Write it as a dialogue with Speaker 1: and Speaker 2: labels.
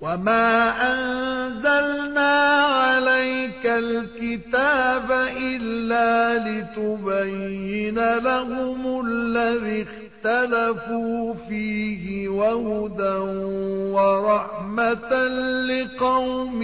Speaker 1: وما أنزلنا عليك الكتاب إلا لتبين لهم الذي اختلفوا فيه وهدى ورحمة لقوم